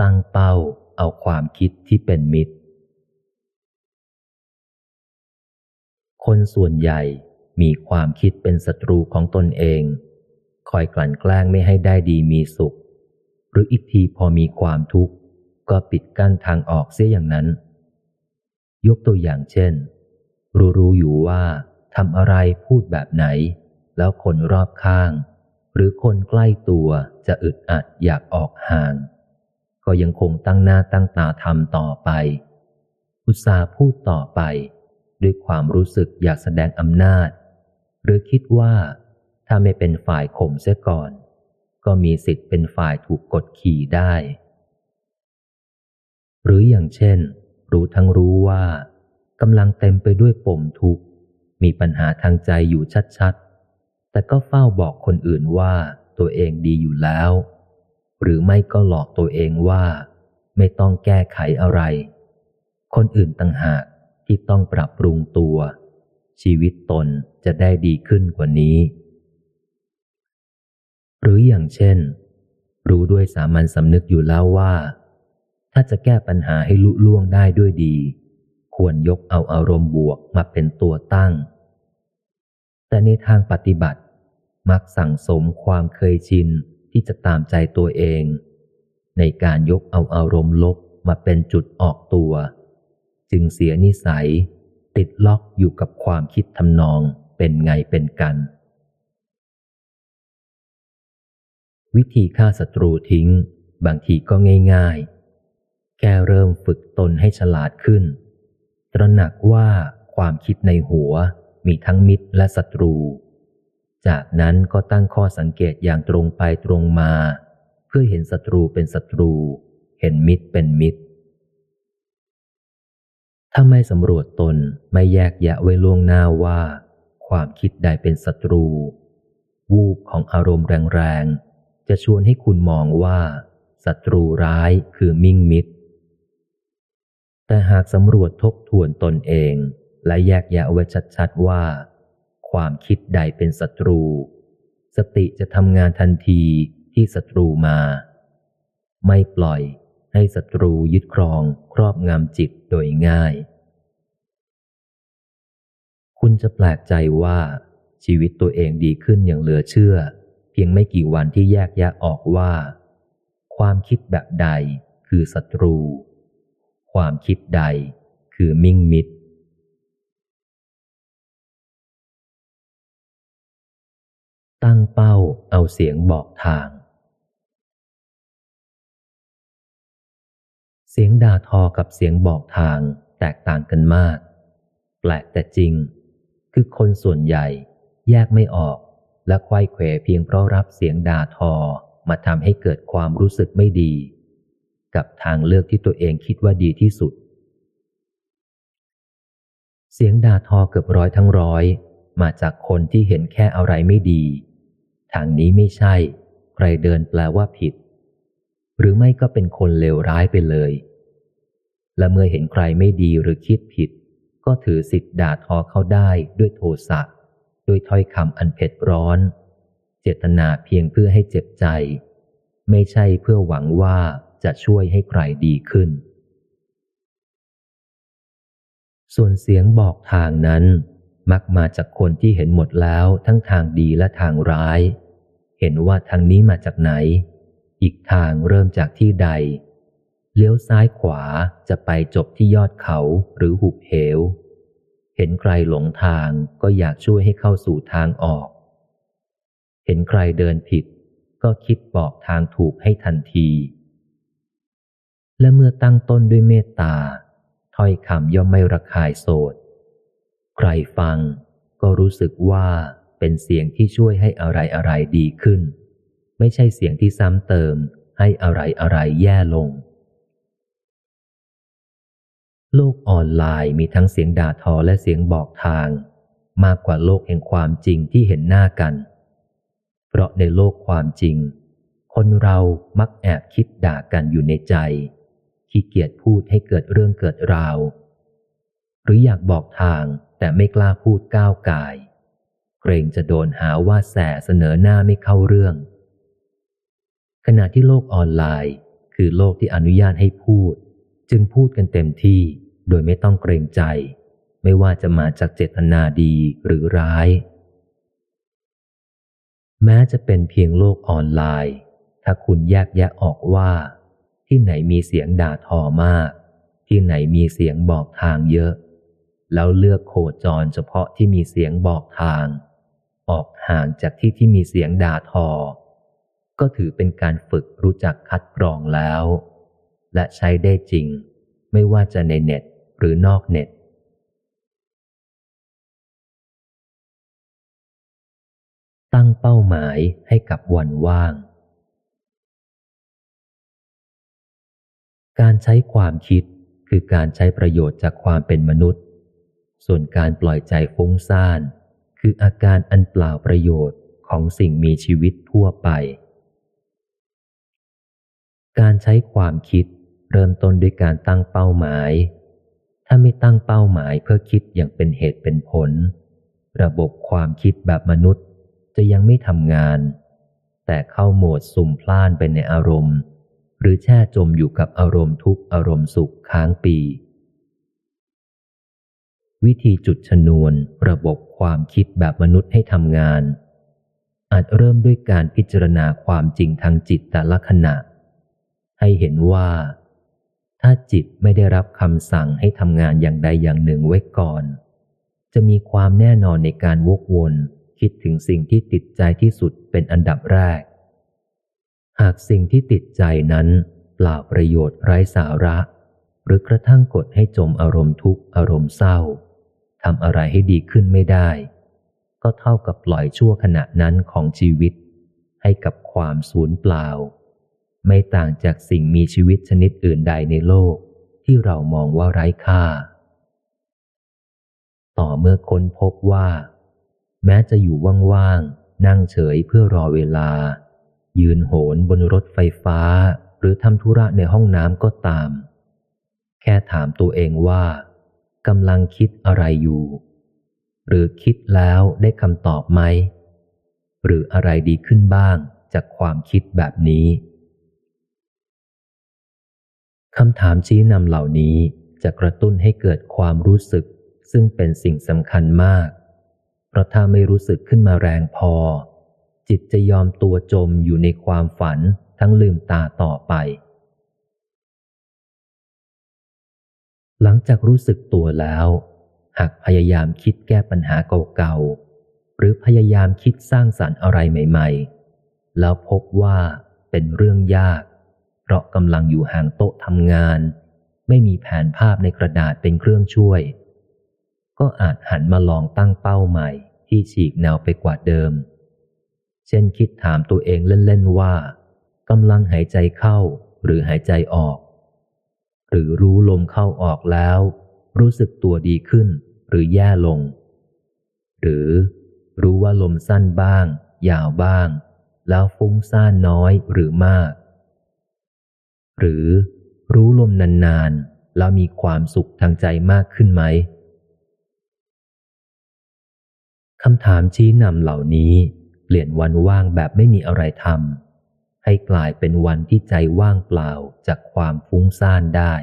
ตั้งเป้าเอาความคิดที่เป็นมิตร คนส่วนใหญ่มีความคิดเป็นศัตรูของตนเอง คอยกลั่นแกล้งไม่ให้ได้ดีมีสุข หรืออีกทีพอมีความทุกข์ ก็ปิดกั้นทางออกเสียอย่างนั้น ยกตัวอย่างเช่น รู้รู้อยู่ว่าทำอะไรพูดแบบไหน แล้วคนรอบข้าง หรือคนใกล้ตัวจะอึดอัดอยากออกห่าง ก็ยังคงตั้งหน้าตั้งตาทำต่อไป อุตสาห์พูดต่อไป ด้วยความรู้สึกอยากแสดงอำนาจ หรือคิดว่าถ้าไม่เป็นฝ่ายข่มเสียก่อน ก็มีสิทธิ์เป็นฝ่ายถูกกดขี่ได้ หรืออย่างเช่น รู้ทั้งรู้ว่ากำลังเต็มไปด้วยปมทุกข์ มีปัญหาทางใจอยู่ชัดๆ แต่ก็เฝ้าบอกคนอื่นว่าตัวเองดีอยู่แล้ว หรือไม่ก็หลอกตัวเองว่า ไม่ต้องแก้ไขอะไร คนอื่นต่างหากที่ต้องปรับปรุงตัว ชีวิตตนจะได้ดีขึ้นกว่านี้ หรืออย่างเช่น รู้ด้วยสามัญสำนึกอยู่แล้วว่า ถ้าจะแก้ปัญหาให้ลุล่วงได้ด้วยดี ควรยกเอาอารมณ์บวกมาเป็นตัวตั้ง แต่ในทางปฏิบัติ มักสั่งสมความเคยชิน ที่จะตามใจตัวเอง ในการยกเอาอารมณ์ลบมาเป็นจุดออกตัว จึงเสียนิสัย ติดล็อกอยู่กับความคิดทำนองเป็นไงเป็นกัน วิธีฆ่าศัตรูทิ้ง บางทีก็ง่าย ๆ แค่เริ่มฝึกตนให้ฉลาดขึ้น ตระหนักว่าความคิดในหัวมีทั้งมิตรและศัตรู จากนั้นก็ตั้งข้อสังเกตอย่างตรงไปตรงมา เพื่อเห็นศัตรูเป็นศัตรู เห็นมิตรเป็นมิตร ถ้าไม่สำรวจตนไม่แยกแยะไว้ล่วงหน้าว่า ความคิดใดเป็นศัตรู วูบของอารมณ์แรงๆ จะชวนให้คุณมองว่าศัตรูร้ายคือมิ่งมิตร แต่หากสำรวจทบทวนตนเอง และแยกแยะไว้ชัดๆว่า ความคิดใดเป็นศัตรู สติจะทำงานทันทีที่ศัตรูมา ไม่ปล่อยให้ศัตรูยึดครองครอบงำจิตโดยง่าย คุณจะแปลกใจว่า ชีวิตตัวเองดีขึ้นอย่างเหลือเชื่อ เพียงไม่กี่วันที่แยกแยะออกว่า ความคิดแบบใดคือศัตรู ความคิดใดคือมิ่งมิตร ตั้งเป้าเอาเสียงบอกทาง เสียงด่าทอกับเสียงบอกทางแตกต่างกันมาก แปลกแต่จริง คือคนส่วนใหญ่แยกไม่ออกและควายเขวเพียงเพราะรับเสียงด่าทอมาทำให้เกิดความรู้สึกไม่ดี กับทางเลือกที่ตัวเองคิดว่าดีที่สุด เสียงด่าทอเกือบร้อยทั้งร้อย มาจากคนที่เห็นแค่อะไรไม่ดี ทางนี้ไม่ใช่ ใครเดินแปลว่าผิด หรือไม่ก็เป็นคนเลวร้ายไปเลย และเมื่อเห็นใครไม่ดีหรือคิดผิด ก็ถือสิทธิ์ด่าทอเขาได้ด้วยโทสะด้วยถ้อยคำอันเผ็ดร้อน เจตนาเพียงเพื่อให้เจ็บใจ ไม่ใช่เพื่อหวังว่าจะช่วยให้ใครดีขึ้น ส่วนเสียงบอกทางนั้น มักมาจากคนที่เห็นหมดแล้วทั้งทางดีและทางร้าย เห็นว่าทางนี้มาจากไหน อีกทางเริ่มจากที่ใด เลี้ยวซ้ายขวาจะไปจบที่ยอดเขาหรือหุบเหว เห็นใครหลงทางก็อยากช่วยให้เข้าสู่ทางออก เห็นใครเดินผิด ก็คิดบอกทางถูกให้ทันที และเมื่อตั้งต้นด้วยเมตตาถ้อยคำย่อมไม่ระคายโสด ใครฟังก็รู้สึกว่าเป็นเสียงที่ช่วยให้อะไรอะไรดีขึ้น ไม่ใช่เสียงที่ซ้ำเติมให้อะไรอะไรแย่ลง โลกออนไลน์มีทั้งเสียงด่าทอและเสียงบอกทาง มากกว่าโลกแห่งความจริงที่เห็นหน้ากัน เพราะในโลกความจริง คนเรามักแอบคิดด่ากันอยู่ในใจ ขี้เกียจพูดให้เกิดเรื่องเกิดราว หรืออยากบอกทาง แต่ไม่กล้าพูดก้าวกาย เกรงจะโดนหาว่าแสเสนอหน้าไม่เข้าเรื่อง ขณะที่โลกออนไลน์คือคือโลกที่อนุญาตให้พูด จึงพูดกันเต็มที่โดยไม่ต้องเกรงใจ ไม่ว่าจะมาจากเจตนาดีหรือร้าย แม้จะเป็นเพียงโลกออนไลน์ ถ้าคุณแยกแยะออกว่า ที่ไหนมีเสียงด่าทอมาก ที่ไหนมีเสียงบอกทางเยอะ แล้วเลือกโคจรเฉพาะที่มีเสียงบอกทาง ออกห่างจากที่ที่มีเสียงด่าทอ ก็ถือเป็นการฝึกรู้จักคัดกรองแล้ว และใช้ได้จริง ไม่ว่าจะในเน็ตหรือนอกเน็ตตั้งเป้าหมายให้กับวันว่าง การใช้ความคิดคือการใช้ประโยชน์จากความเป็นมนุษย์ ส่วนการปล่อยใจฟุ้งซ่าน คืออาการอันเปล่าประโยชน์ของสิ่งมีชีวิตทั่วไป การใช้ความคิดเริ่มต้นด้วยการตั้งเป้าหมาย ถ้าไม่ตั้งเป้าหมายเพื่อคิดอย่างเป็นเหตุเป็นผล ระบบความคิดแบบมนุษย์จะยังไม่ทำงาน แต่เข้าโหมดสุ่มพล่านไปในอารมณ์ หรือแช่จมอยู่กับอารมณ์ทุกอารมณ์สุขค้างปี วิธีจุดชนวนระบบความคิดแบบมนุษย์ให้ทำงาน อาจเริ่มด้วยการพิจารณาความจริงทางจิตแต่ละขณะ ให้เห็นว่า ถ้าจิตไม่ได้รับคำสั่งให้ทำงานอย่างใดอย่างหนึ่งไว้ก่อน จะมีความแน่นอนในการวกวนคิดถึงสิ่งที่ติดใจที่สุดเป็นอันดับแรก หากสิ่งที่ติดใจนั้นเปล่าประโยชน์ไร้สาระ หรือกระทั่งกดให้จมอารมณ์ทุกข์อารมณ์เศร้า ทำอะไรให้ดีขึ้นไม่ได้ ก็เท่ากับปล่อยชั่วขณะนั้นของชีวิต ให้กับความสูญเปล่า ไม่ต่างจากสิ่งมีชีวิตชนิดอื่นใดในโลกที่เรามองว่าไร้ค่า ต่อเมื่อค้นพบว่า แม้จะอยู่ว่างๆ นั่งเฉยเพื่อรอเวลา ยืนโหนบนรถไฟฟ้า หรือทำธุระในห้องน้ำก็ตาม แค่ถามตัวเองว่า กำลังคิดอะไรอยู่ หรือคิดแล้วได้คำตอบไหม หรืออะไรดีขึ้นบ้างจากความคิดแบบนี้คำถามชี้นำเหล่านี้จะกระตุ้นให้เกิดความรู้สึก ซึ่งเป็นสิ่งสำคัญมาก เพราะถ้าไม่รู้สึกขึ้นมาแรงพอ จิตจะยอมตัวจมอยู่ในความฝันทั้งลืมตาต่อไป หลังจากรู้สึกตัวแล้ว หากพยายามคิดแก้ปัญหาเก่าๆ หรือพยายามคิดสร้างสรรค์อะไรใหม่ ๆ แล้วพบว่าเป็นเรื่องยาก เพราะกำลังอยู่ห่างโต๊ะทำงาน ไม่มีแผนภาพในกระดาษเป็นเครื่องช่วย ก็อาจหันมาลองตั้งเป้าใหม่ที่ฉีกแนวไปกว่าเดิม เช่นคิดถามตัวเองเล่น ๆ ว่ากำลังหายใจเข้าหรือหายใจออก หรือรู้ลมเข้าออกแล้ว รู้สึกตัวดีขึ้น หรือแย่ลง หรือรู้ว่าลมสั้นบ้าง ยาวบ้าง แล้วฟุ้งซ่านน้อยหรือมาก หรือรู้ลมนานๆ แล้วมีความสุขทางใจมากขึ้นไหมคำถามชี้นำเหล่านี้ เปลี่ยนวันว่างแบบไม่มีอะไรทำ ให้กลายเป็นวันที่ใจว่างเปล่าจากความฟุ้งซ่านได้